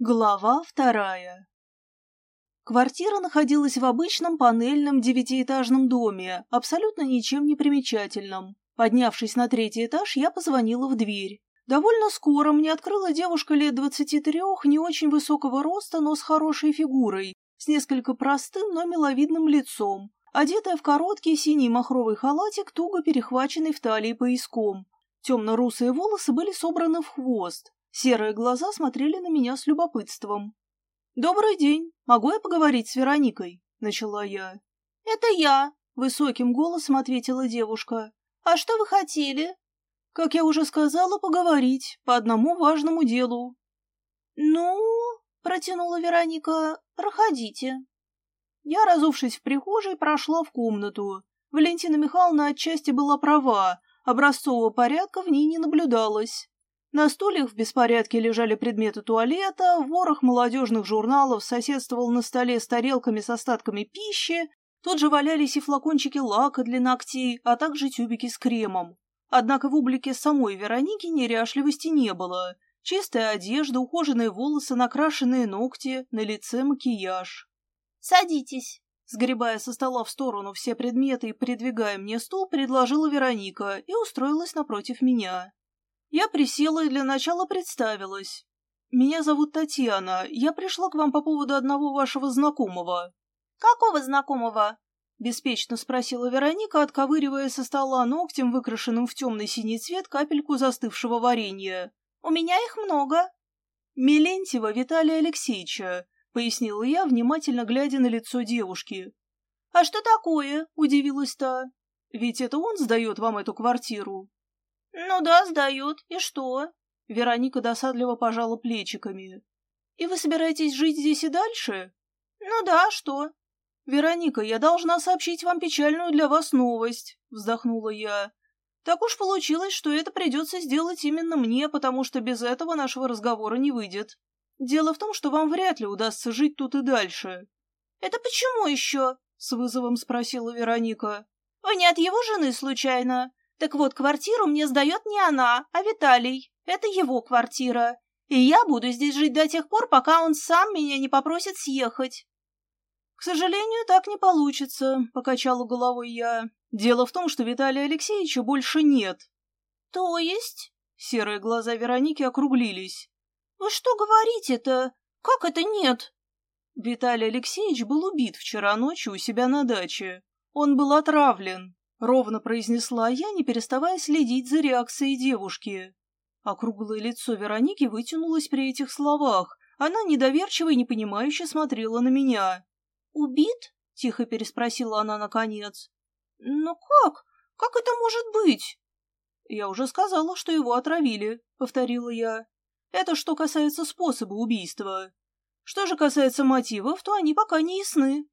Глава вторая Квартира находилась в обычном панельном девятиэтажном доме, абсолютно ничем не примечательном. Поднявшись на третий этаж, я позвонила в дверь. Довольно скоро мне открыла девушка лет двадцати трех, не очень высокого роста, но с хорошей фигурой, с несколько простым, но миловидным лицом, одетая в короткий синий махровый халатик, туго перехваченный в талии пояском. Темно-русые волосы были собраны в хвост, Серые глаза смотрели на меня с любопытством. «Добрый день. Могу я поговорить с Вероникой?» — начала я. «Это я», — высоким голосом ответила девушка. «А что вы хотели?» «Как я уже сказала, поговорить по одному важному делу». «Ну...» — протянула Вероника. «Проходите». Я, разувшись в прихожей, прошла в комнату. Валентина Михайловна отчасти была права, образцового порядка в ней не наблюдалось. На стульях в беспорядке лежали предметы туалета, ворох молодежных журналов соседствовал на столе с тарелками с остатками пищи, тут же валялись и флакончики лака для ногтей, а также тюбики с кремом. Однако в облике самой Вероники неряшливости не было. Чистая одежда, ухоженные волосы, накрашенные ногти, на лице макияж. «Садитесь», Сгребая со стола в сторону все предметы и придвигая мне стул, предложила Вероника и устроилась напротив меня. Я присела и для начала представилась. «Меня зовут Татьяна. Я пришла к вам по поводу одного вашего знакомого». «Какого знакомого?» — беспечно спросила Вероника, отковыривая со стола ногтем, выкрашенным в темный синий цвет, капельку застывшего варенья. «У меня их много». «Мелентьева Виталия Алексеевича», — пояснила я, внимательно глядя на лицо девушки. «А что такое?» — удивилась та. «Ведь это он сдает вам эту квартиру». «Ну да, сдают. И что?» Вероника досадливо пожала плечиками. «И вы собираетесь жить здесь и дальше?» «Ну да, что?» «Вероника, я должна сообщить вам печальную для вас новость», — вздохнула я. «Так уж получилось, что это придется сделать именно мне, потому что без этого нашего разговора не выйдет. Дело в том, что вам вряд ли удастся жить тут и дальше». «Это почему еще?» — с вызовом спросила Вероника. «Вы не от его жены, случайно?» Так вот, квартиру мне сдает не она, а Виталий. Это его квартира. И я буду здесь жить до тех пор, пока он сам меня не попросит съехать. «К сожалению, так не получится», — покачала головой я. «Дело в том, что Виталия Алексеевича больше нет». «То есть?» — серые глаза Вероники округлились. «Вы что говорите-то? Как это нет?» Виталий Алексеевич был убит вчера ночью у себя на даче. Он был отравлен. — ровно произнесла я, не переставая следить за реакцией девушки. Округлое лицо Вероники вытянулось при этих словах. Она недоверчиво и непонимающе смотрела на меня. «Убит?» — тихо переспросила она наконец. «Но как? Как это может быть?» «Я уже сказала, что его отравили», — повторила я. «Это что касается способа убийства. Что же касается мотивов, то они пока не ясны».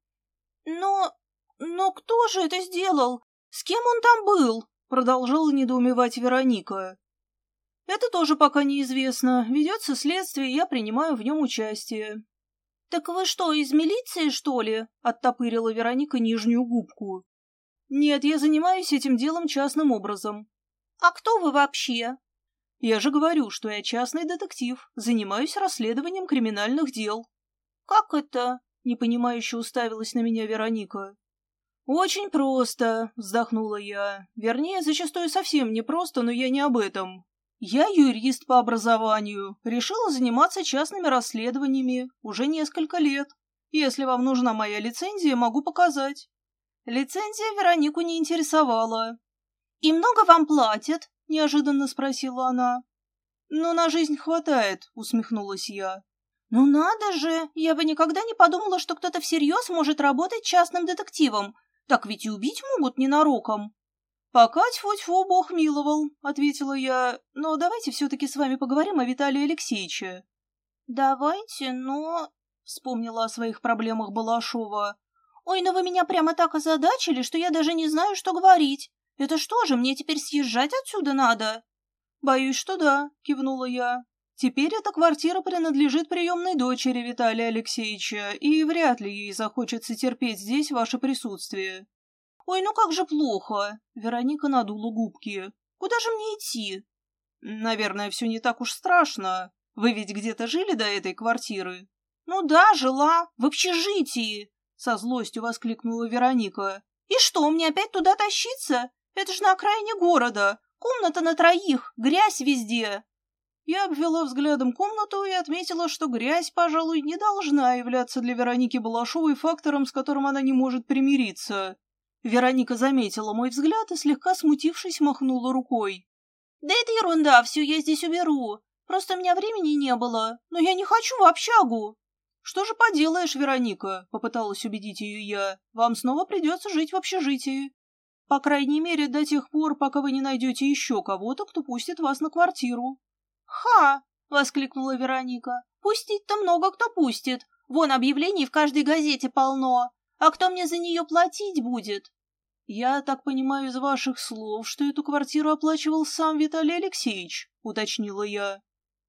«Но... но кто же это сделал? «С кем он там был?» — продолжала недоумевать Вероника. «Это тоже пока неизвестно. Ведется следствие, я принимаю в нем участие». «Так вы что, из милиции, что ли?» — оттопырила Вероника нижнюю губку. «Нет, я занимаюсь этим делом частным образом». «А кто вы вообще?» «Я же говорю, что я частный детектив, занимаюсь расследованием криминальных дел». «Как это?» — непонимающе уставилась на меня Вероника. «Очень просто», — вздохнула я. «Вернее, зачастую совсем не просто, но я не об этом. Я юрист по образованию, решила заниматься частными расследованиями уже несколько лет. Если вам нужна моя лицензия, могу показать». Лицензия Веронику не интересовала. «И много вам платят?» — неожиданно спросила она. «Ну, на жизнь хватает», — усмехнулась я. «Ну надо же! Я бы никогда не подумала, что кто-то всерьез может работать частным детективом, так ведь и убить могут ненароком. «Пока тьфу-тьфу, бог миловал», — ответила я. «Но давайте все-таки с вами поговорим о Виталии Алексеевиче». «Давайте, но...» — вспомнила о своих проблемах Балашова. «Ой, ну вы меня прямо так озадачили, что я даже не знаю, что говорить. Это что же, мне теперь съезжать отсюда надо?» «Боюсь, что да», — кивнула я. Теперь эта квартира принадлежит приемной дочери Виталия Алексеевича, и вряд ли ей захочется терпеть здесь ваше присутствие. Ой, ну как же плохо. Вероника надула губки. Куда же мне идти? Наверное, все не так уж страшно. Вы ведь где-то жили до этой квартиры? Ну да, жила, в общежитии, со злостью воскликнула Вероника. И что, мне опять туда тащиться? Это же на окраине города. Комната на троих, грязь везде. Я обвела взглядом комнату и отметила, что грязь, пожалуй, не должна являться для Вероники Балашовой фактором, с которым она не может примириться. Вероника заметила мой взгляд и, слегка смутившись, махнула рукой. «Да это ерунда, все я здесь уберу. Просто у меня времени не было, но я не хочу в общагу». «Что же поделаешь, Вероника?» — попыталась убедить ее я. «Вам снова придется жить в общежитии. По крайней мере, до тех пор, пока вы не найдете еще кого-то, кто пустит вас на квартиру». «Ха!» — воскликнула Вероника. «Пустить-то много кто пустит. Вон объявлений в каждой газете полно. А кто мне за нее платить будет?» «Я так понимаю из ваших слов, что эту квартиру оплачивал сам Виталий Алексеевич», — уточнила я.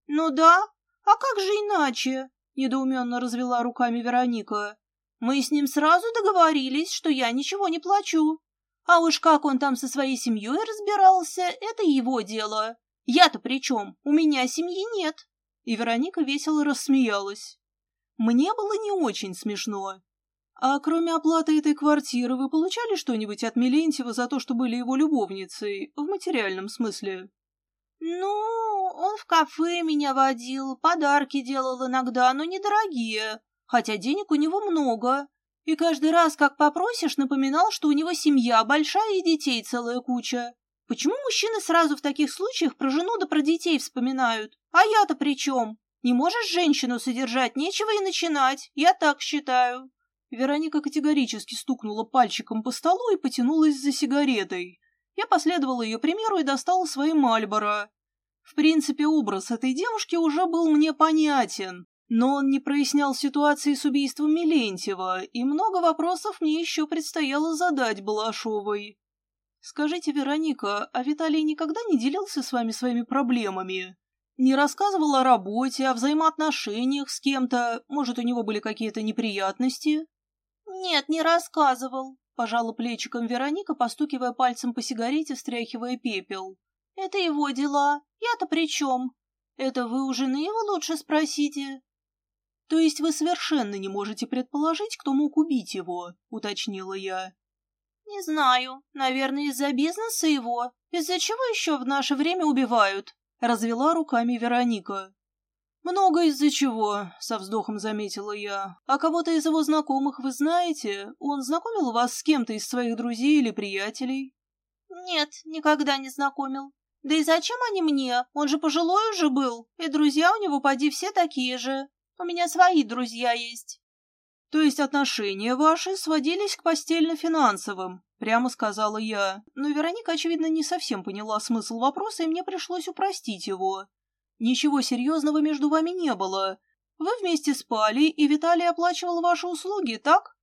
«Ну да. А как же иначе?» — недоуменно развела руками Вероника. «Мы с ним сразу договорились, что я ничего не плачу. А уж как он там со своей семьей разбирался, это его дело. Я-то при чем? У меня семьи нет». И Вероника весело рассмеялась. Мне было не очень смешно. А кроме оплаты этой квартиры, вы получали что-нибудь от Милентьева за то, что были его любовницей, в материальном смысле? Ну, он в кафе меня водил, подарки делал иногда, но недорогие, хотя денег у него много. И каждый раз, как попросишь, напоминал, что у него семья большая и детей целая куча. Почему мужчины сразу в таких случаях про жену да про детей вспоминают? А я-то при чем? Не можешь женщину содержать, нечего и начинать, я так считаю. Вероника категорически стукнула пальчиком по столу и потянулась за сигаретой. Я последовала ее примеру и достала свои Мальборо. В принципе, образ этой девушки уже был мне понятен. Но он не прояснял ситуации с убийством Милентьева, и много вопросов мне еще предстояло задать Балашовой. Скажите, Вероника, а Виталий никогда не делился с вами своими проблемами? Не рассказывал о работе, о взаимоотношениях с кем-то? Может, у него были какие-то неприятности? Нет, не рассказывал, пожала плечиком Вероника, постукивая пальцем по сигарете, стряхивая пепел. Это его дела. Я-то при чем? Это вы у жены его лучше спросите. «То есть вы совершенно не можете предположить, кто мог убить его?» — уточнила я. «Не знаю. Наверное, из-за бизнеса его. Из-за чего еще в наше время убивают?» — развела руками Вероника. «Много из-за чего», — со вздохом заметила я. «А кого-то из его знакомых вы знаете? Он знакомил вас с кем-то из своих друзей или приятелей?» «Нет, никогда не знакомил. Да и зачем они мне? Он же пожилой уже был, и друзья у него поди все такие же. У меня свои друзья есть. То есть отношения ваши сводились к постельно-финансовым, прямо сказала я. Но Вероника, очевидно, не совсем поняла смысл вопроса, и мне пришлось упростить его. Ничего серьезного между вами не было. Вы вместе спали, и Виталий оплачивал ваши услуги, так?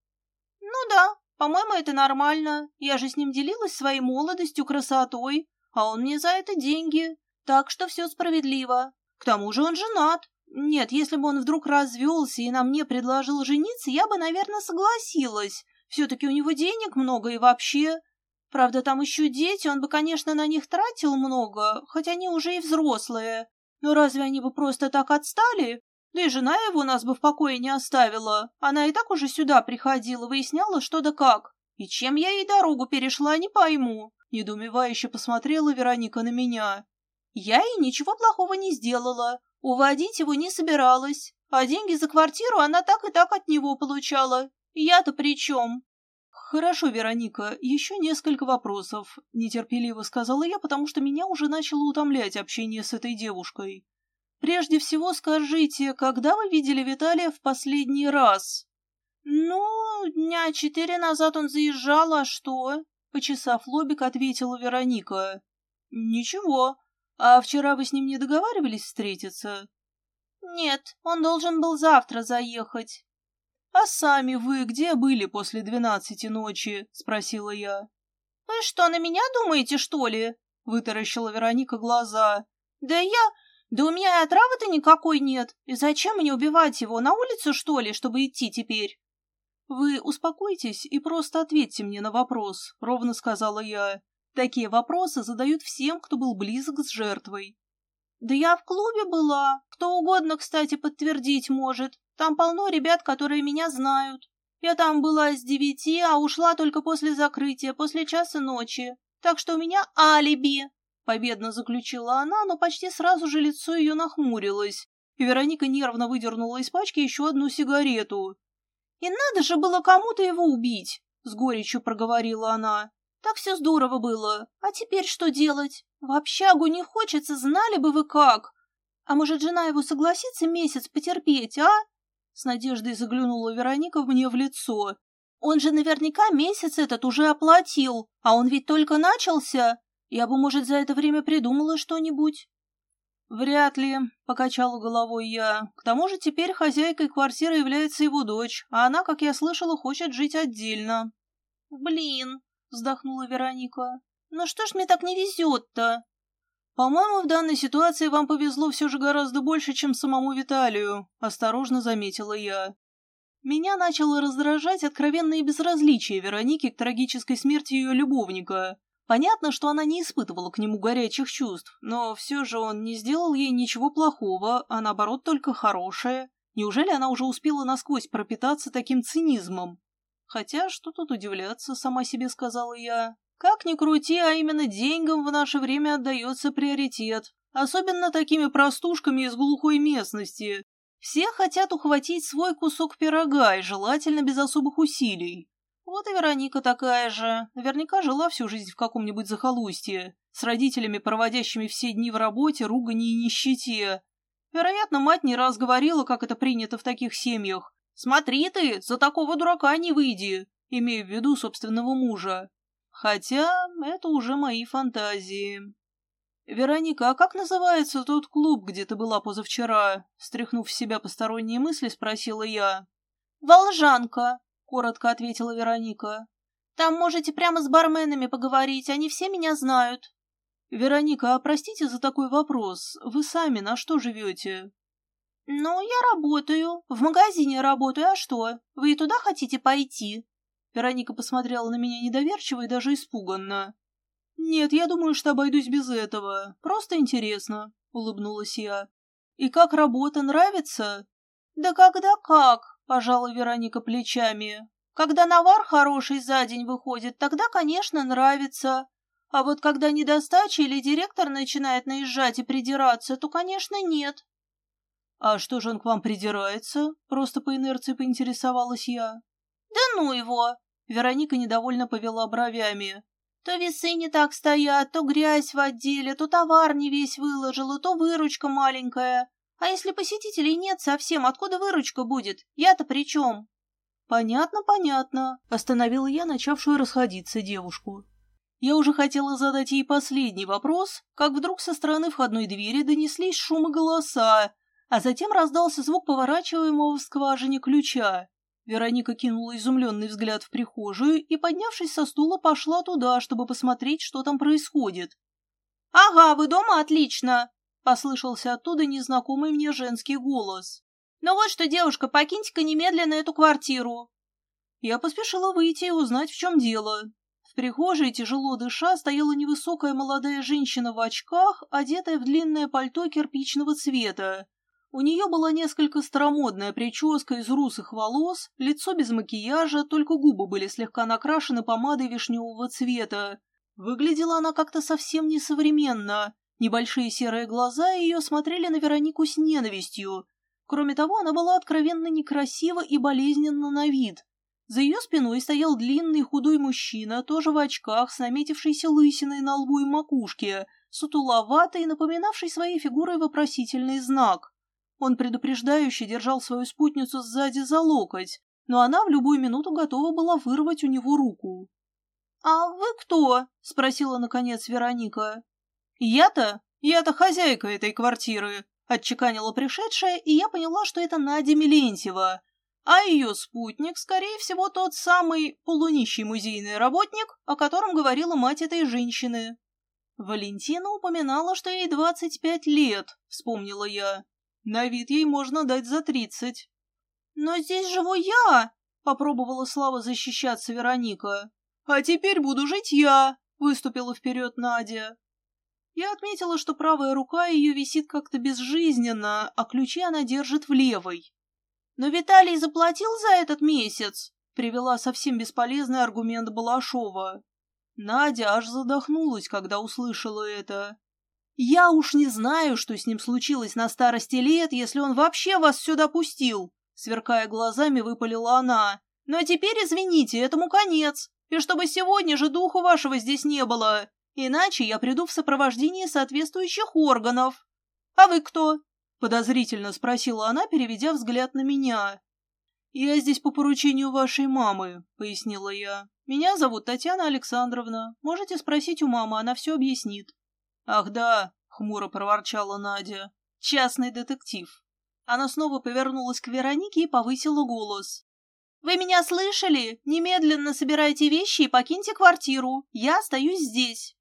Ну да, по-моему, это нормально. Я же с ним делилась своей молодостью, красотой, а он мне за это деньги. Так что все справедливо. К тому же он женат. Нет, если бы он вдруг развелся и на мне предложил жениться, я бы, наверное, согласилась. Все-таки у него денег много и вообще... Правда, там еще дети, он бы, конечно, на них тратил много, хоть они уже и взрослые. Но разве они бы просто так отстали? Да и жена его нас бы в покое не оставила. Она и так уже сюда приходила, выясняла, что да как. И чем я ей дорогу перешла, не пойму. Недоумевающе посмотрела Вероника на меня. Я ей ничего плохого не сделала. Уводить его не собиралась, а деньги за квартиру она так и так от него получала. Я-то при чем? «Хорошо, Вероника, еще несколько вопросов», — нетерпеливо сказала я, потому что меня уже начало утомлять общение с этой девушкой. «Прежде всего скажите, когда вы видели Виталия в последний раз?» «Ну, дня четыре назад он заезжал, а что?» — почесав лобик, ответила Вероника. «Ничего. А вчера вы с ним не договаривались встретиться? Нет, он должен был завтра заехать. А сами вы где были после двенадцати ночи? Спросила я. Вы что, на меня думаете, что ли? Вытаращила Вероника глаза. Да я... Да у меня и отравы-то никакой нет. И зачем мне убивать его? На улицу, что ли, чтобы идти теперь? Вы успокойтесь и просто ответьте мне на вопрос, ровно сказала я. Такие вопросы задают всем, кто был близок с жертвой. Да я в клубе была. Кто угодно, кстати, подтвердить может. Там полно ребят, которые меня знают. Я там была с девяти, а ушла только после закрытия, после часа ночи. Так что у меня алиби. Победно заключила она, но почти сразу же лицо ее нахмурилось, и Вероника нервно выдернула из пачки еще одну сигарету. «И надо же было кому-то его убить!» — с горечью проговорила она. «Так все здорово было. А теперь что делать? В общагу не хочется, знали бы вы как! А может, жена его согласится месяц потерпеть, а?» С надеждой заглянула Вероника мне в лицо. «Он же наверняка месяц этот уже оплатил, а он ведь только начался. Я бы, может, за это время придумала что-нибудь». «Вряд ли», — покачала головой я. «К тому же теперь хозяйкой квартиры является его дочь, а она, как я слышала, хочет жить отдельно». «Блин», — вздохнула Вероника. «Ну что ж мне так не везет-то?» «По-моему, в данной ситуации вам повезло все же гораздо больше, чем самому Виталию», — осторожно заметила я. Меня начало раздражать откровенное безразличие Вероники к трагической смерти ее любовника. Понятно, что она не испытывала к нему горячих чувств, но все же он не сделал ей ничего плохого, а наоборот только хорошее. Неужели она уже успела насквозь пропитаться таким цинизмом? Хотя, что тут удивляться, сама себе сказала я. Как ни крути, а именно деньгам в наше время отдается приоритет. Особенно такими простушками из глухой местности. Все хотят ухватить свой кусок пирога, и желательно без особых усилий. Вот и Вероника такая же. Наверняка жила всю жизнь в каком-нибудь захолустье, с родителями, проводящими все дни в работе, ругани и нищете. Вероятно, мать не раз говорила, как это принято в таких семьях. «Смотри ты, за такого дурака не выйди», имея в виду собственного мужа. Хотя это уже мои фантазии. «Вероника, а как называется тот клуб, где ты была позавчера?» Стряхнув в себя посторонние мысли, спросила я. «Волжанка», — коротко ответила Вероника. «Там можете прямо с барменами поговорить, они все меня знают». «Вероника, а простите за такой вопрос. Вы сами на что живете?» «Ну, я работаю. В магазине работаю, а что? Вы и туда хотите пойти?» Вероника посмотрела на меня недоверчиво и даже испуганно. «Нет, я думаю, что обойдусь без этого. Просто интересно», — улыбнулась я. «И как работа, нравится?» «Да когда как?» Пожала Вероника плечами. Когда навар хороший за день выходит, тогда, конечно, нравится. А вот когда недостача или директор начинает наезжать и придираться, то, конечно, нет. А что же он к вам придирается? Просто по инерции поинтересовалась я. Да ну его! Вероника недовольно повела бровями. То весы не так стоят, то грязь в отделе, то товар не весь выложила, то выручка маленькая. А если посетителей нет совсем, откуда выручка будет? Я-то при чем? Понятно, понятно, остановила я начавшую расходиться девушку. Я уже хотела задать ей последний вопрос, как вдруг со стороны входной двери донеслись шум и голоса, а затем раздался звук поворачиваемого в скважине ключа. Вероника кинула изумленный взгляд в прихожую и, поднявшись со стула, пошла туда, чтобы посмотреть, что там происходит. «Ага, вы дома? Отлично!» Послышался оттуда незнакомый мне женский голос. «Ну вот что, девушка, покиньте-ка немедленно эту квартиру!» Я поспешила выйти и узнать, в чем дело. В прихожей, тяжело дыша, стояла невысокая молодая женщина в очках, одетая в длинное пальто кирпичного цвета. У нее была несколько старомодная прическа из русых волос, лицо без макияжа, только губы были слегка накрашены помадой вишневого цвета. Выглядела она как-то совсем несовременно. Небольшие серые глаза ее смотрели на Веронику с ненавистью. Кроме того, она была откровенно некрасива и болезненна на вид. За ее спиной стоял длинный худой мужчина, тоже в очках, с наметившейся лысиной на лбу и макушке, сутуловатый, напоминавший своей фигурой вопросительный знак. Он предупреждающе держал свою спутницу сзади за локоть, но она в любую минуту готова была вырвать у него руку. «А вы кто?» — спросила, наконец, Вероника. «Я-то? Я-то хозяйка этой квартиры», — отчеканила пришедшая, и я поняла, что это Надя Милентьева, а ее спутник, скорее всего, тот самый полунищий музейный работник, о котором говорила мать этой женщины. Валентина упоминала, что ей двадцать пять лет, вспомнила я. На вид ей можно дать за тридцать. «Но здесь живу я!» — попробовала Слава защищаться Вероника. «А теперь буду жить я!» — выступила вперед Надя. Я отметила, что правая рука ее висит как-то безжизненно, а ключи она держит в левой. «Но Виталий заплатил за этот месяц?» — привела совсем бесполезный аргумент Балашова. Надя аж задохнулась, когда услышала это. «Я уж не знаю, что с ним случилось на старости лет, если он вообще вас сюда пустил!» Сверкая глазами, выпалила она. «Но теперь, извините, этому конец, и чтобы сегодня же духу вашего здесь не было, иначе я приду в сопровождении соответствующих органов». «А вы кто?» — подозрительно спросила она, переведя взгляд на меня. «Я здесь по поручению вашей мамы», — пояснила я. «Меня зовут Татьяна Александровна. Можете спросить у мамы, она все объяснит». «Ах да», — хмуро проворчала Надя. «Частный детектив». Она снова повернулась к Веронике и повысила голос. «Вы меня слышали? Немедленно собирайте вещи и покиньте квартиру. Я остаюсь здесь».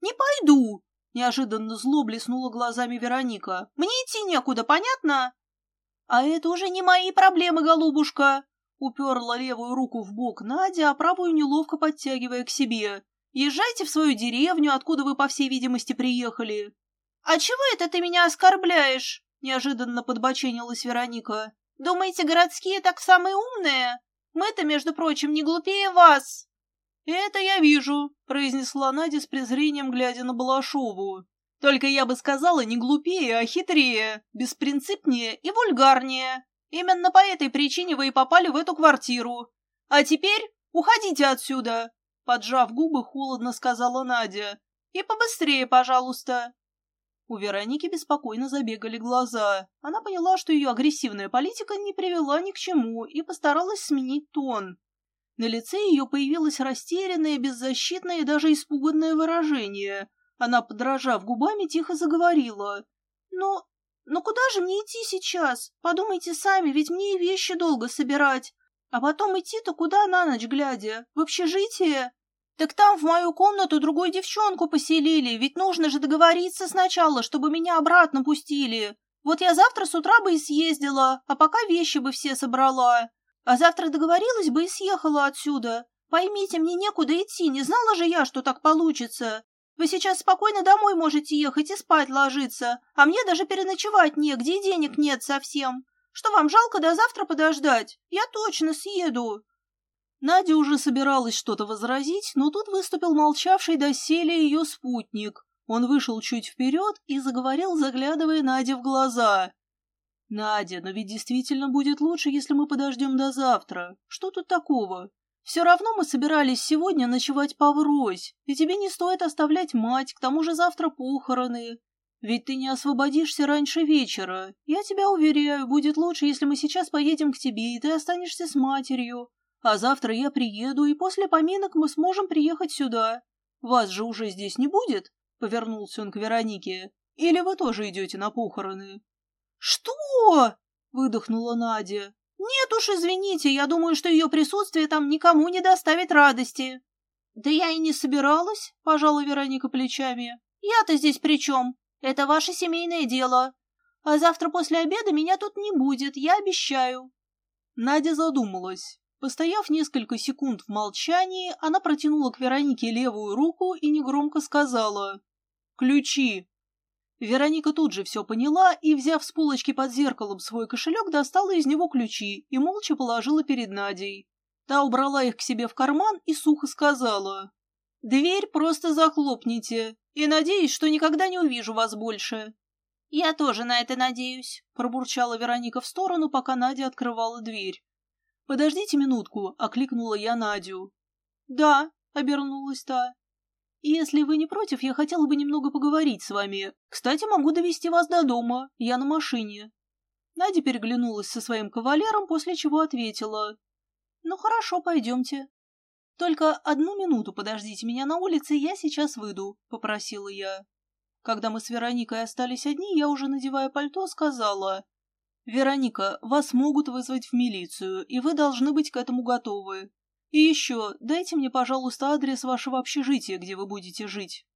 «Не пойду!» — неожиданно зло блеснула глазами Вероника. «Мне идти некуда, понятно?» «А это уже не мои проблемы, голубушка!» Уперла левую руку в бок Надя, а правую неловко подтягивая к себе. «Езжайте в свою деревню, откуда вы, по всей видимости, приехали». «А чего это ты меня оскорбляешь?» Неожиданно подбоченилась Вероника. «Думаете, городские так самые умные? Мы-то, между прочим, не глупее вас!» «Это я вижу», — произнесла Надя с презрением, глядя на Балашову. Только я бы сказала не глупее, а хитрее, беспринципнее и вульгарнее. Именно по этой причине вы и попали в эту квартиру. А теперь уходите отсюда, поджав губы, холодно сказала Надя. И побыстрее, пожалуйста. У Вероники беспокойно забегали глаза. Она поняла, что ее агрессивная политика не привела ни к чему, и постаралась сменить тон. На лице ее появилось растерянное, беззащитное и даже испуганное выражение. Она, подражав губами, тихо заговорила. «Ну, ну куда же мне идти сейчас? Подумайте сами, ведь мне и вещи долго собирать. А потом идти-то куда на ночь глядя? В общежитие? Так там в мою комнату другую девчонку поселили, ведь нужно же договориться сначала, чтобы меня обратно пустили. Вот я завтра с утра бы и съездила, а пока вещи бы все собрала. А завтра договорилась бы и съехала отсюда. Поймите, мне некуда идти, не знала же я, что так получится. Вы сейчас спокойно домой можете ехать и спать ложиться, а мне даже переночевать негде и денег нет совсем. Что вам жалко до завтра подождать? Я точно съеду». Надя уже собиралась что-то возразить, но тут выступил молчавший доселе ее спутник. Он вышел чуть вперед и заговорил, заглядывая Наде в глаза. «Надя, но ведь действительно будет лучше, если мы подождем до завтра. Что тут такого? Все равно мы собирались сегодня ночевать поврось, и тебе не стоит оставлять мать, к тому же завтра похороны. Ведь ты не освободишься раньше вечера. Я тебя уверяю, будет лучше, если мы сейчас поедем к тебе, и ты останешься с матерью. А завтра я приеду, и после поминок мы сможем приехать сюда. Вас же уже здесь не будет?» — повернулся он к Веронике. «Или вы тоже идете на похороны?» «Что?» — выдохнула Надя. «Нет уж, извините, я думаю, что ее присутствие там никому не доставит радости». «Да я и не собиралась», — пожала Вероника плечами. «Я-то здесь при чем? Это ваше семейное дело. А завтра после обеда меня тут не будет, я обещаю». Надя задумалась. Постояв несколько секунд в молчании, она протянула к Веронике левую руку и негромко сказала «Ключи». Вероника тут же все поняла и, взяв с полочки под зеркалом свой кошелек, достала из него ключи и молча положила перед Надей. Та убрала их к себе в карман и сухо сказала. «Дверь просто захлопните, и надеюсь, что никогда не увижу вас больше». «Я тоже на это надеюсь», — пробурчала Вероника в сторону, пока Надя открывала дверь. «Подождите минутку», — окликнула я Надю. «Да», — обернулась та. «Если вы не против, я хотела бы немного поговорить с вами. Кстати, могу довести вас до дома. Я на машине». Надя переглянулась со своим кавалером, после чего ответила. «Ну хорошо, пойдемте». «Только одну минуту подождите меня на улице, я сейчас выйду», — попросила я. Когда мы с Вероникой остались одни, я уже, надевая пальто, сказала. «Вероника, вас могут вызвать в милицию, и вы должны быть к этому готовы. И еще, дайте мне, пожалуйста, адрес вашего общежития, где вы будете жить».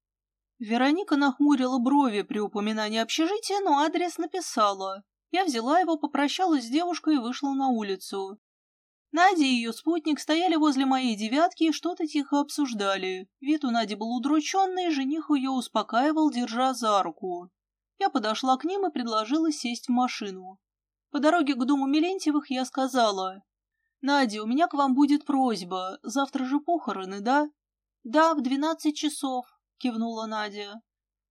Вероника нахмурила брови при упоминании общежития, но адрес написала. Я взяла его, попрощалась с девушкой и вышла на улицу. Надя и ее спутник стояли возле моей девятки и что-то тихо обсуждали. Вид у Нади был удрученный, жених ее успокаивал, держа за руку. Я подошла к ним и предложила сесть в машину. По дороге к дому Мелентьевых я сказала, «Надя, у меня к вам будет просьба. Завтра же похороны, да?» «Да, в двенадцать часов», — кивнула Надя.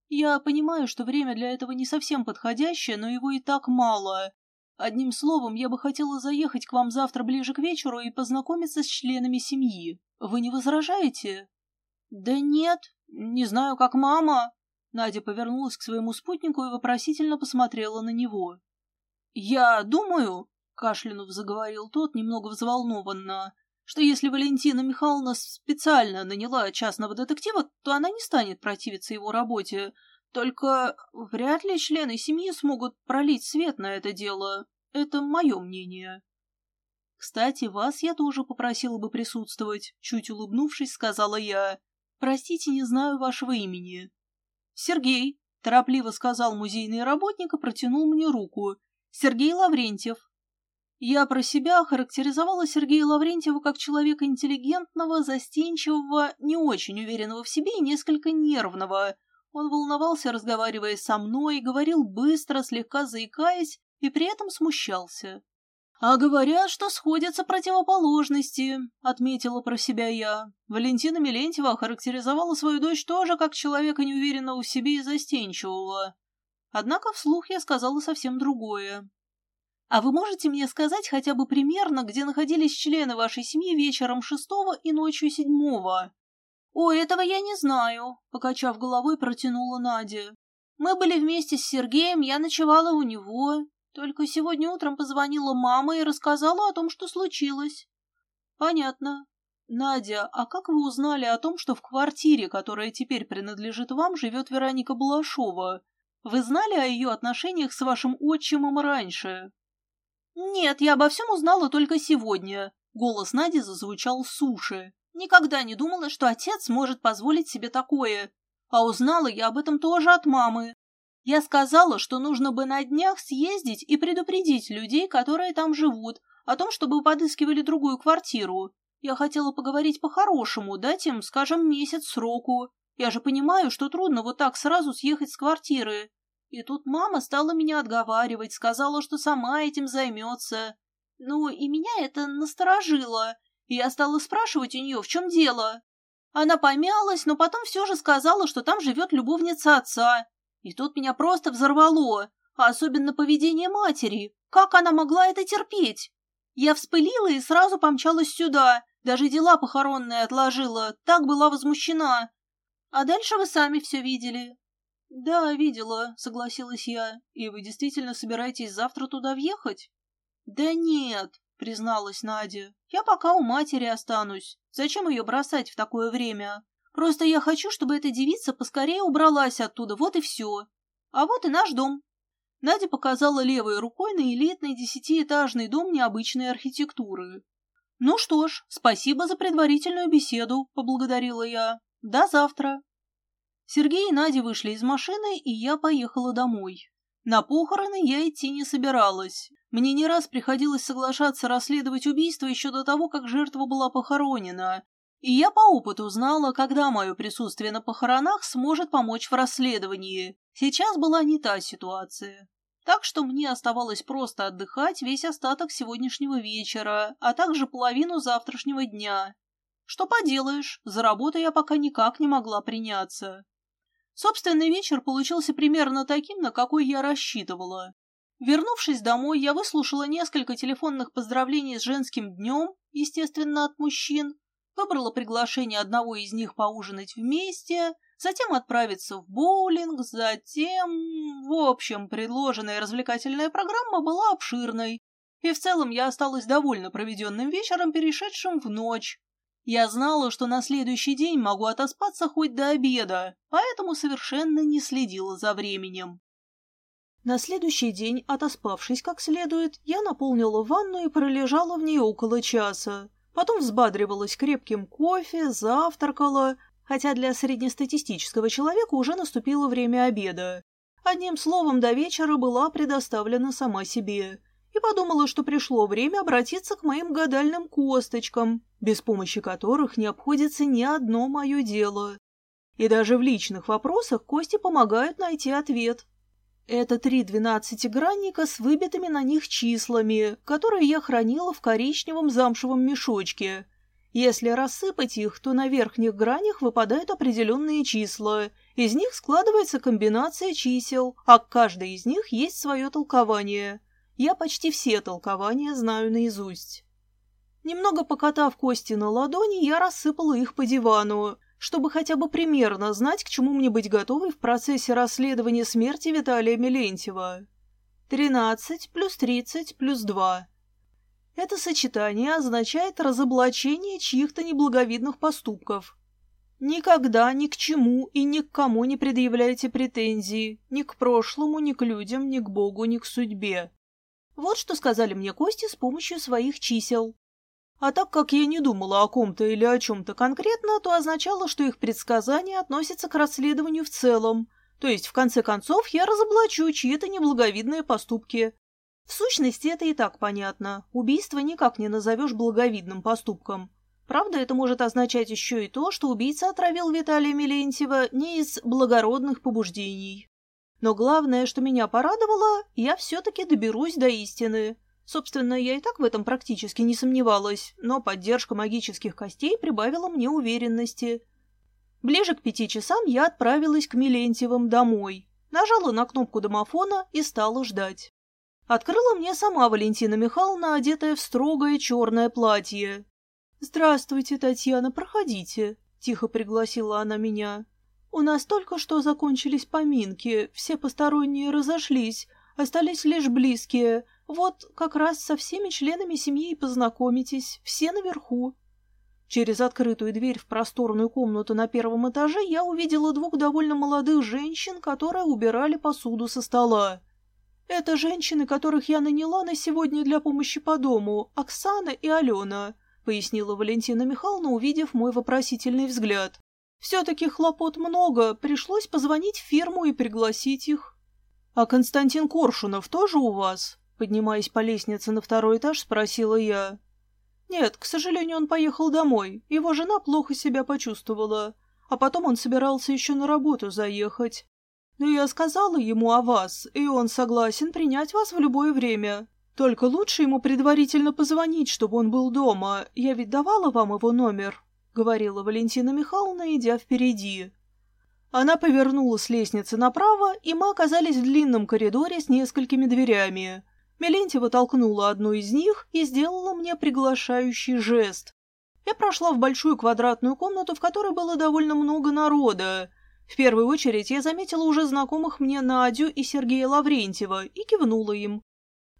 «Я понимаю, что время для этого не совсем подходящее, но его и так мало. Одним словом, я бы хотела заехать к вам завтра ближе к вечеру и познакомиться с членами семьи. Вы не возражаете?» «Да нет, не знаю, как мама». Надя повернулась к своему спутнику и вопросительно посмотрела на него. «Я думаю, кашлянув заговорил тот, немного взволнованно, что если Валентина Михайловна специально наняла частного детектива, то она не станет противиться его работе. Только вряд ли члены семьи смогут пролить свет на это дело. Это мое мнение. Кстати, вас я тоже попросила бы присутствовать, чуть улыбнувшись, сказала я. Простите, не знаю вашего имени. Сергей, торопливо сказал музейный работник и протянул мне руку. Сергей Лаврентьев. Я про себя характеризовала Сергея Лаврентьева как человека интеллигентного, застенчивого, не очень уверенного в себе и несколько нервного. Он волновался, разговаривая со мной, говорил быстро, слегка заикаясь, и при этом смущался. «А говорят, что сходятся противоположности», — отметила про себя я. Валентина Милентьева характеризовала свою дочь тоже как человека неуверенного в себе и застенчивого. Однако вслух я сказала совсем другое. А вы можете мне сказать хотя бы примерно, где находились члены вашей семьи вечером шестого и ночью седьмого? О, этого я не знаю, покачав головой, протянула Надя. Мы были вместе с Сергеем, я ночевала у него. Только сегодня утром позвонила мама и рассказала о том, что случилось. Понятно. Надя, а как вы узнали о том, что в квартире, которая теперь принадлежит вам, живет Вероника Балашова? Вы знали о ее отношениях с вашим отчимом раньше? «Нет, я обо всем узнала только сегодня», — голос Нади зазвучал суше. «Никогда не думала, что отец может позволить себе такое. А узнала я об этом тоже от мамы. Я сказала, что нужно бы на днях съездить и предупредить людей, которые там живут, о том, чтобы подыскивали другую квартиру. Я хотела поговорить по-хорошему, дать им, скажем, месяц сроку. Я же понимаю, что трудно вот так сразу съехать с квартиры. И тут мама стала меня отговаривать, сказала, что сама этим займется. Ну, и меня это насторожило, я стала спрашивать у нее, в чем дело. Она помялась, но потом все же сказала, что там живет любовница отца. И тут меня просто взорвало, а особенно поведение матери. Как она могла это терпеть? Я вспылила и сразу помчалась сюда, даже дела похоронные отложила, так была возмущена. А дальше вы сами все видели. «Да, видела», — согласилась я. «И вы действительно собираетесь завтра туда въехать?» «Да нет», — призналась Надя. «Я пока у матери останусь. Зачем ее бросать в такое время? Просто я хочу, чтобы эта девица поскорее убралась оттуда, вот и все. А вот и наш дом». Надя показала левой рукой на элитный десятиэтажный дом необычной архитектуры. «Ну что ж, спасибо за предварительную беседу», — поблагодарила я. «До завтра». Сергей и Надя вышли из машины, и я поехала домой. На похороны я идти не собиралась. Мне не раз приходилось соглашаться расследовать убийство еще до того, как жертва была похоронена. И я по опыту знала, когда мое присутствие на похоронах сможет помочь в расследовании. Сейчас была не та ситуация. Так что мне оставалось просто отдыхать весь остаток сегодняшнего вечера, а также половину завтрашнего дня. Что поделаешь, за работу я пока никак не могла приняться. Собственный вечер получился примерно таким, на какой я рассчитывала. Вернувшись домой, я выслушала несколько телефонных поздравлений с женским днем, естественно, от мужчин, выбрала приглашение одного из них поужинать вместе, затем отправиться в боулинг, затем... В общем, предложенная развлекательная программа была обширной, и в целом я осталась довольна проведенным вечером, перешедшим в ночь, я знала, что на следующий день могу отоспаться хоть до обеда, поэтому совершенно не следила за временем. На следующий день, отоспавшись как следует, я наполнила ванну и пролежала в ней около часа. Потом взбадривалась крепким кофе, завтракала, хотя для среднестатистического человека уже наступило время обеда. Одним словом, до вечера была предоставлена сама себе. Подумала, что пришло время обратиться к моим гадальным косточкам, без помощи которых не обходится ни одно мое дело. И даже в личных вопросах кости помогают найти ответ. Это три двенадцатигранника с выбитыми на них числами, которые я хранила в коричневом замшевом мешочке. Если рассыпать их, то на верхних гранях выпадают определенные числа. Из них складывается комбинация чисел, а к каждой из них есть свое толкование. Я почти все толкования знаю наизусть. Немного покатав кости на ладони, я рассыпала их по дивану, чтобы хотя бы примерно знать, к чему мне быть готовой в процессе расследования смерти Виталия Мелентьева. Тринадцать плюс тридцать плюс два. Это сочетание означает разоблачение чьих-то неблаговидных поступков. Никогда ни к чему и ни к кому не предъявляйте претензии, ни к прошлому, ни к людям, ни к Богу, ни к судьбе. Вот что сказали мне кости с помощью своих чисел. А так как я не думала о ком-то или о чем-то конкретно, то означало, что их предсказания относятся к расследованию в целом, то есть, в конце концов, я разоблачу чьи-то неблаговидные поступки. В сущности, это и так понятно. Убийство никак не назовешь благовидным поступком. Правда, это может означать еще и то, что убийца отравил Виталия Мелентьева не из благородных побуждений. Но главное, что меня порадовало, я все-таки доберусь до истины. Собственно, я и так в этом практически не сомневалась, но поддержка магических костей прибавила мне уверенности. Ближе к пяти часам я отправилась к Милентьевым домой, нажала на кнопку домофона и стала ждать. Открыла мне сама Валентина Михайловна, одетая в строгое черное платье. «Здравствуйте, Татьяна, проходите», — тихо пригласила она меня. «У нас только что закончились поминки, все посторонние разошлись, остались лишь близкие, вот как раз со всеми членами семьи и познакомитесь, все наверху. Через открытую дверь в просторную комнату на первом этаже я увидела двух довольно молодых женщин, которые убирали посуду со стола. Это женщины, которых я наняла на сегодня для помощи по дому, Оксана и Алена, пояснила Валентина Михайловна, увидев мой вопросительный взгляд. Все-таки хлопот много, пришлось позвонить в фирму и пригласить их. А Константин Коршунов тоже у вас? Поднимаясь по лестнице на второй этаж, спросила я. Нет, к сожалению, он поехал домой. Его жена плохо себя почувствовала. А потом он собирался еще на работу заехать. Но я сказала ему о вас, и он согласен принять вас в любое время. Только лучше ему предварительно позвонить, чтобы он был дома. Я ведь давала вам его номер, — говорила Валентина Михайловна, идя впереди. Она повернула с лестницы направо, и мы оказались в длинном коридоре с несколькими дверями. Мелентьева толкнула одну из них и сделала мне приглашающий жест. Я прошла в большую квадратную комнату, в которой было довольно много народа. В первую очередь я заметила уже знакомых мне Надю и Сергея Лаврентьева и кивнула им.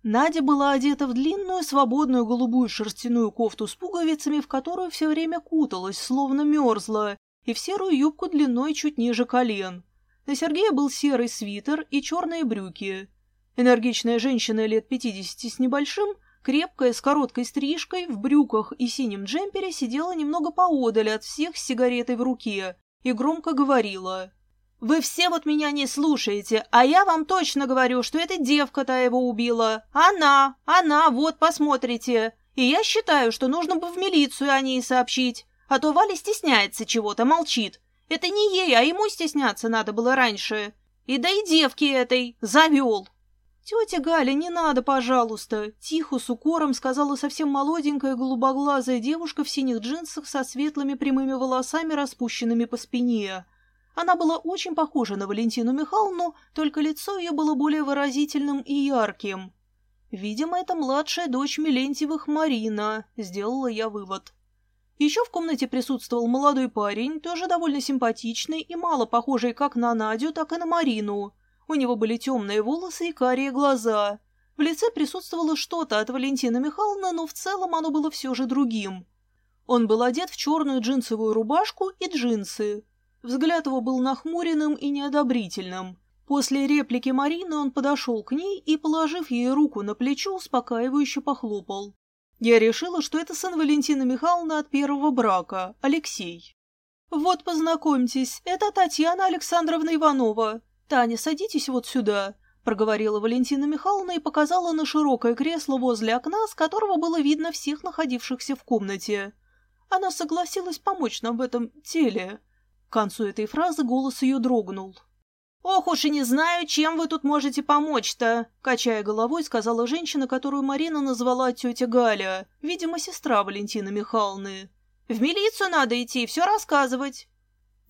Надя была одета в длинную свободную голубую шерстяную кофту с пуговицами, в которую все время куталась, словно мерзла, и в серую юбку длиной чуть ниже колен. На Сергея был серый свитер и черные брюки. Энергичная женщина лет пятидесяти с небольшим, крепкая, с короткой стрижкой, в брюках и синем джемпере сидела немного поодаль от всех с сигаретой в руке и громко говорила. «Вы все вот меня не слушаете, а я вам точно говорю, что эта девка-то его убила. Она, она, вот, посмотрите. И я считаю, что нужно бы в милицию о ней сообщить, а то Валя стесняется чего-то, молчит. Это не ей, а ему стесняться надо было раньше. И да и девки этой завел». «Тетя Галя, не надо, пожалуйста!» Тихо, с укором сказала совсем молоденькая голубоглазая девушка в синих джинсах со светлыми прямыми волосами, распущенными по спине. Она была очень похожа на Валентину Михайловну, только лицо ее было более выразительным и ярким. «Видимо, это младшая дочь Мелентьевых Марина», — сделала я вывод. Еще в комнате присутствовал молодой парень, тоже довольно симпатичный и мало похожий как на Надю, так и на Марину. У него были темные волосы и карие глаза. В лице присутствовало что-то от Валентины Михайловны, но в целом оно было все же другим. Он был одет в черную джинсовую рубашку и джинсы. Взгляд его был нахмуренным и неодобрительным. После реплики Марины он подошел к ней и, положив ей руку на плечо, успокаивающе похлопал. Я решила, что это сын Валентины Михайловны от первого брака, Алексей. «Вот, познакомьтесь, это Татьяна Александровна Иванова. «Таня, садитесь вот сюда. — проговорила Валентина Михайловна и показала на широкое кресло возле окна, с которого было видно всех находившихся в комнате. Она согласилась помочь нам в этом теле. К концу этой фразы голос ее дрогнул. «Ох уж и не знаю, чем вы тут можете помочь-то», — качая головой, сказала женщина, которую Марина назвала тетя Галя, видимо, сестра Валентины Михайловны. «В милицию надо идти, все рассказывать».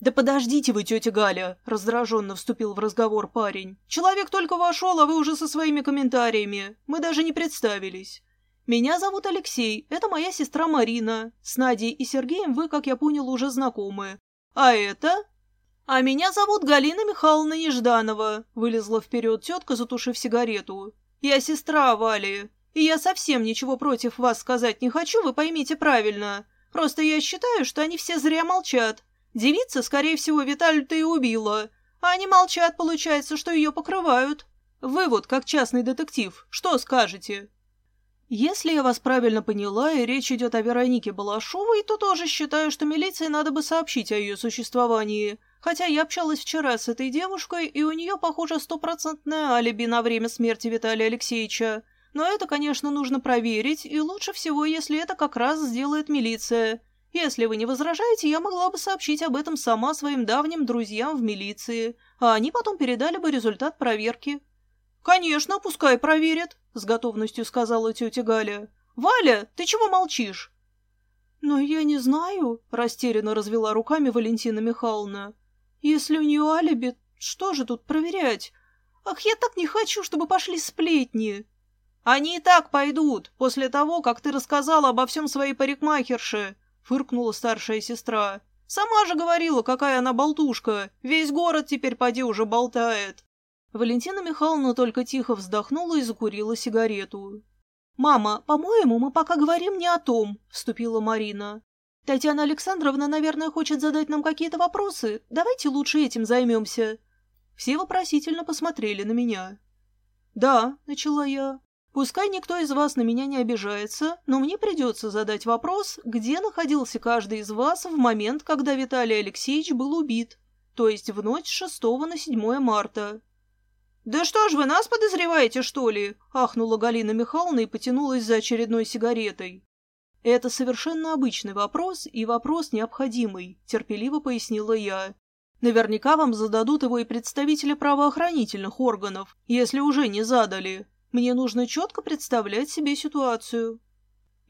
«Да подождите вы, тетя Галя!» — раздраженно вступил в разговор парень. «Человек только вошел, а вы уже со своими комментариями. Мы даже не представились. Меня зовут Алексей, это моя сестра Марина. С Надей и Сергеем вы, как я понял, уже знакомы. А это...» «А меня зовут Галина Михайловна Нежданова», — вылезла вперед тетка, затушив сигарету. «Я сестра Вали, и я совсем ничего против вас сказать не хочу, вы поймите правильно. Просто я считаю, что они все зря молчат. Девица, скорее всего, Виталю-то и убила. А они молчат, получается, что ее покрывают. Вы вот, как частный детектив, что скажете? Если я вас правильно поняла, и речь идет о Веронике Балашовой, то тоже считаю, что милиции надо бы сообщить о ее существовании. Хотя я общалась вчера с этой девушкой, и у нее, похоже, стопроцентное алиби на время смерти Виталия Алексеевича. Но это, конечно, нужно проверить, и лучше всего, если это как раз сделает милиция. Если вы не возражаете, я могла бы сообщить об этом сама своим давним друзьям в милиции, а они потом передали бы результат проверки». «Конечно, пускай проверят», — с готовностью сказала тетя Галя. «Валя, ты чего молчишь?» «Но я не знаю», — растерянно развела руками Валентина Михайловна. «Если у нее алиби, что же тут проверять? Ах, я так не хочу, чтобы пошли сплетни!» «Они и так пойдут, после того, как ты рассказала обо всем своей парикмахерше», — фыркнула старшая сестра. «Сама же говорила, какая она болтушка. Весь город теперь поди уже болтает». Валентина Михайловна только тихо вздохнула и закурила сигарету. «Мама, по-моему, мы пока говорим не о том», — вступила Марина. «Татьяна Александровна, наверное, хочет задать нам какие-то вопросы. Давайте лучше этим займемся». Все вопросительно посмотрели на меня. «Да», — начала я, Пускай никто из вас на меня не обижается, но мне придется задать вопрос, где находился каждый из вас в момент, когда Виталий Алексеевич был убит, то есть в ночь с 6 на 7 марта. «Да что ж вы нас подозреваете, что ли?» – ахнула Галина Михайловна и потянулась за очередной сигаретой. «Это совершенно обычный вопрос и вопрос необходимый», – терпеливо пояснила я. «Наверняка вам зададут его и представители правоохранительных органов, если уже не задали. Мне нужно четко представлять себе ситуацию.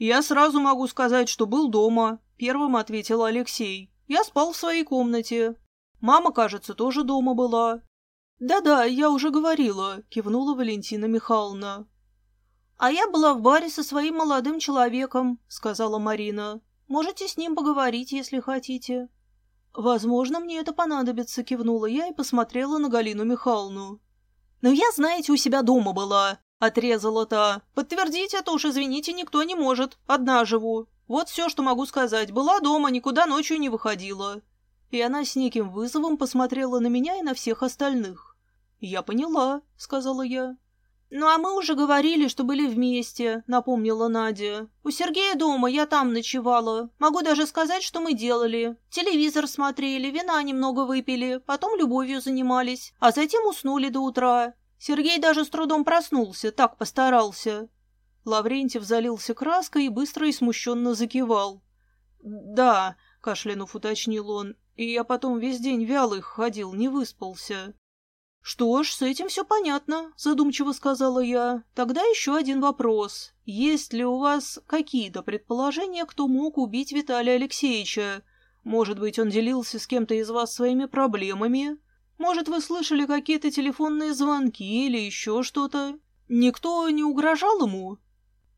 «Я сразу могу сказать, что был дома», — первым ответил Алексей. «Я спал в своей комнате. Мама, кажется, тоже дома была». «Да-да, я уже говорила», — кивнула Валентина Михайловна. «А я была в баре со своим молодым человеком», — сказала Марина. «Можете с ним поговорить, если хотите». «Возможно, мне это понадобится», — кивнула я и посмотрела на Галину Михайловну. «Но я, знаете, у себя дома была», Отрезала та. «Подтвердить это уж, извините, никто не может. Одна живу. Вот все, что могу сказать. Была дома, никуда ночью не выходила». И она с неким вызовом посмотрела на меня и на всех остальных. «Я поняла», — сказала я. «Ну, а мы уже говорили, что были вместе», — напомнила Надя. «У Сергея дома, я там ночевала. Могу даже сказать, что мы делали. Телевизор смотрели, вина немного выпили, потом любовью занимались, а затем уснули до утра. Сергей даже с трудом проснулся, так постарался. Лаврентьев залился краской и быстро и смущенно закивал. «Да», — кашлянув уточнил он, — «и я потом весь день вялый ходил, не выспался». «Что ж, с этим все понятно», — задумчиво сказала я. «Тогда еще один вопрос. Есть ли у вас какие-то предположения, кто мог убить Виталия Алексеевича? Может быть, он делился с кем-то из вас своими проблемами?» Может, вы слышали какие-то телефонные звонки или еще что-то? Никто не угрожал ему?»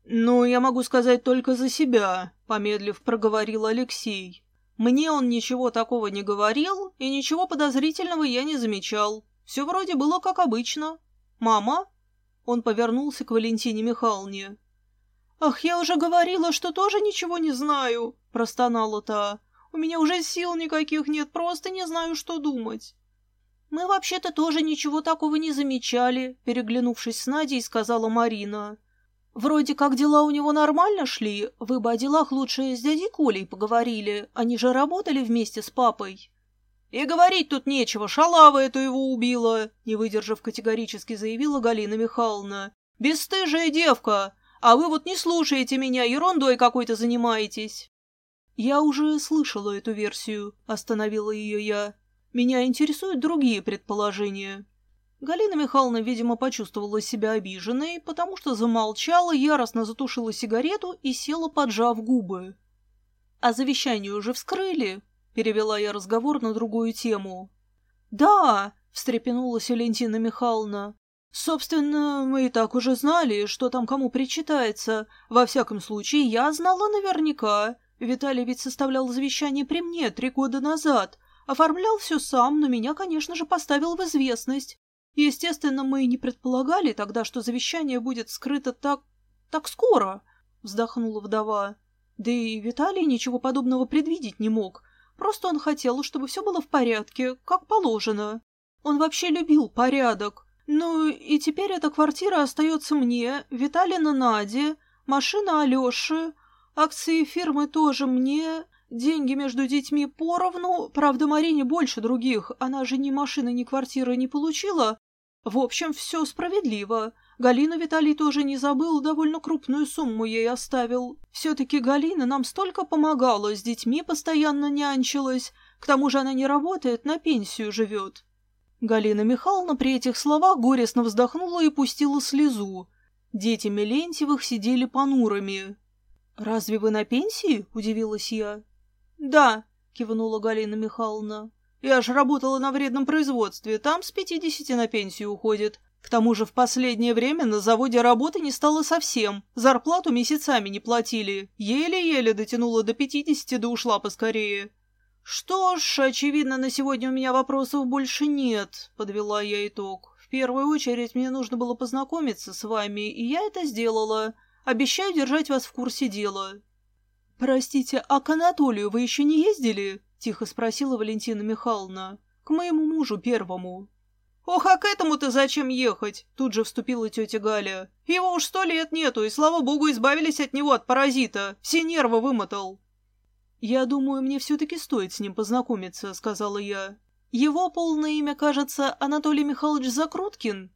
«Ну, я могу сказать только за себя», — помедлив проговорил Алексей. «Мне он ничего такого не говорил, и ничего подозрительного я не замечал. Все вроде было как обычно. Мама?» Он повернулся к Валентине Михайловне. «Ах, я уже говорила, что тоже ничего не знаю», — простонала та. «У меня уже сил никаких нет, просто не знаю, что думать». «Мы вообще-то тоже ничего такого не замечали», — переглянувшись с Надей, сказала Марина. «Вроде как дела у него нормально шли, вы бы о делах лучше с дядей Колей поговорили, они же работали вместе с папой». «И говорить тут нечего, шалава эту его убила!» Не выдержав, категорически заявила Галина Михайловна. «Бесстыжая девка! А вы вот не слушаете меня, ерундой какой-то занимаетесь!» «Я уже слышала эту версию», — остановила ее я. «Меня интересуют другие предположения». Галина Михайловна, видимо, почувствовала себя обиженной, потому что замолчала, яростно затушила сигарету и села, поджав губы. «А завещание уже вскрыли?» — перевела я разговор на другую тему. «Да!» — встрепенулась Валентина Михайловна. «Собственно, мы и так уже знали, что там кому причитается. Во всяком случае, я знала наверняка. Виталий ведь составлял завещание при мне три года назад. Оформлял все сам, но меня, конечно же, поставил в известность. Естественно, мы и не предполагали тогда, что завещание будет скрыто так... так скоро, вздохнула вдова. Да и Виталий ничего подобного предвидеть не мог. Просто он хотел, чтобы все было в порядке, как положено. Он вообще любил порядок. Ну и теперь эта квартира остается мне, Виталина Наде, машина Алеши, акции фирмы тоже мне, деньги между детьми поровну, правда Марине больше других, она же ни машины, ни квартиры не получила, в общем, все справедливо. Галина Виталий тоже не забыл, довольно крупную сумму ей оставил. Все-таки Галина нам столько помогала, с детьми постоянно нянчилась. К тому же она не работает, на пенсию живет. Галина Михайловна при этих словах горестно вздохнула и пустила слезу. Дети Мелентьевых сидели понурами. «Разве вы на пенсии?» – удивилась я. «Да», – кивнула Галина Михайловна. Я же работала на вредном производстве, там с пятидесяти на пенсию уходит. К тому же в последнее время на заводе работы не стало совсем. Зарплату месяцами не платили. Еле-еле дотянула до пятидесяти, да ушла поскорее. «Что ж, очевидно, на сегодня у меня вопросов больше нет», — подвела я итог. «В первую очередь мне нужно было познакомиться с вами, и я это сделала. Обещаю держать вас в курсе дела». «Простите, а к Анатолию вы еще не ездили?» тихо спросила Валентина Михайловна. «К моему мужу первому». «Ох, а к этому-то зачем ехать?» Тут же вступила тетя Галя. «Его уж сто лет нету, и, слава богу, избавились от него, от паразита. Все нервы вымотал». «Я думаю, мне все-таки стоит с ним познакомиться», — сказала я. «Его полное имя, кажется, Анатолий Михайлович Закруткин?»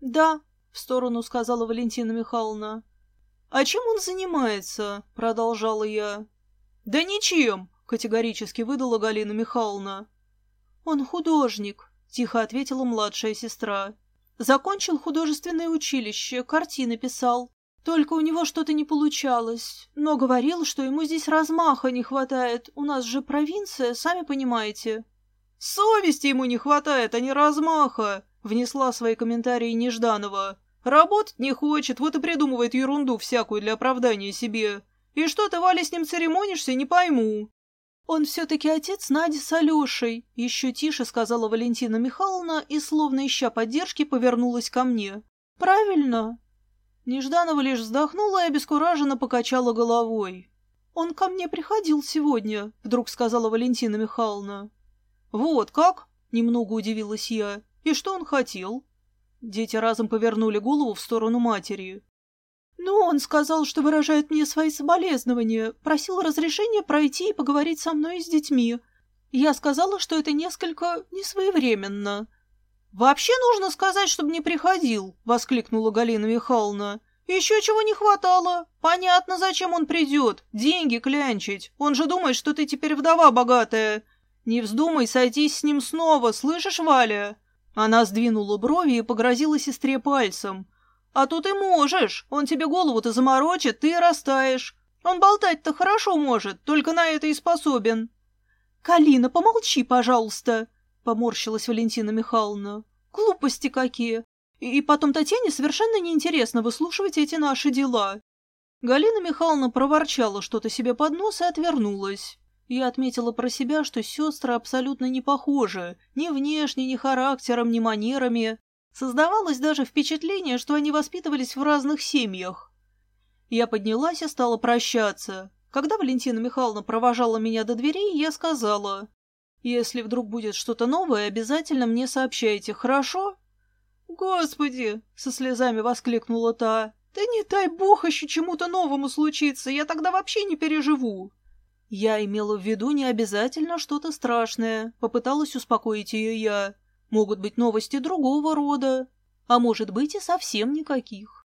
«Да», — в сторону сказала Валентина Михайловна. «А чем он занимается?» — продолжала я. «Да ничем категорически выдала Галина Михайловна. «Он художник», — тихо ответила младшая сестра. «Закончил художественное училище, картины писал. Только у него что-то не получалось, но говорил, что ему здесь размаха не хватает. У нас же провинция, сами понимаете». «Совести ему не хватает, а не размаха», — внесла свои комментарии Нежданова. «Работать не хочет, вот и придумывает ерунду всякую для оправдания себе. И что ты, Валя, с ним церемонишься, не пойму». «Он все-таки отец Нади с Алешей», — еще тише сказала Валентина Михайловна и, словно ища поддержки, повернулась ко мне. «Правильно». Нежданова лишь вздохнула и обескураженно покачала головой. «Он ко мне приходил сегодня», — вдруг сказала Валентина Михайловна. «Вот как?» — немного удивилась я. «И что он хотел?» Дети разом повернули голову в сторону матери. «Ну, он сказал, что выражает мне свои соболезнования, просил разрешения пройти и поговорить со мной и с детьми. Я сказала, что это несколько несвоевременно». «Вообще нужно сказать, чтобы не приходил», — воскликнула Галина Михайловна. «Еще чего не хватало. Понятно, зачем он придет. Деньги клянчить. Он же думает, что ты теперь вдова богатая. Не вздумай сойтись с ним снова, слышишь, Валя?» Она сдвинула брови и погрозила сестре пальцем. А тут и можешь. Он тебе голову-то заморочит, ты растаешь. Он болтать-то хорошо может, только на это и способен. Калина, помолчи, пожалуйста, поморщилась Валентина Михайловна. Глупости какие. И потом Татьяне совершенно неинтересно выслушивать эти наши дела. Галина Михайловна проворчала что-то себе под нос и отвернулась. Я отметила про себя, что сестры абсолютно не похожи, ни внешне, ни характером, ни манерами. Создавалось даже впечатление, что они воспитывались в разных семьях. Я поднялась и стала прощаться. Когда Валентина Михайловна провожала меня до дверей, я сказала, «Если вдруг будет что-то новое, обязательно мне сообщайте, хорошо?» «Господи!» — со слезами воскликнула та. «Да не дай бог еще чему-то новому случиться, я тогда вообще не переживу!» Я имела в виду не обязательно что-то страшное, попыталась успокоить ее я. Могут быть новости другого рода, а может быть и совсем никаких.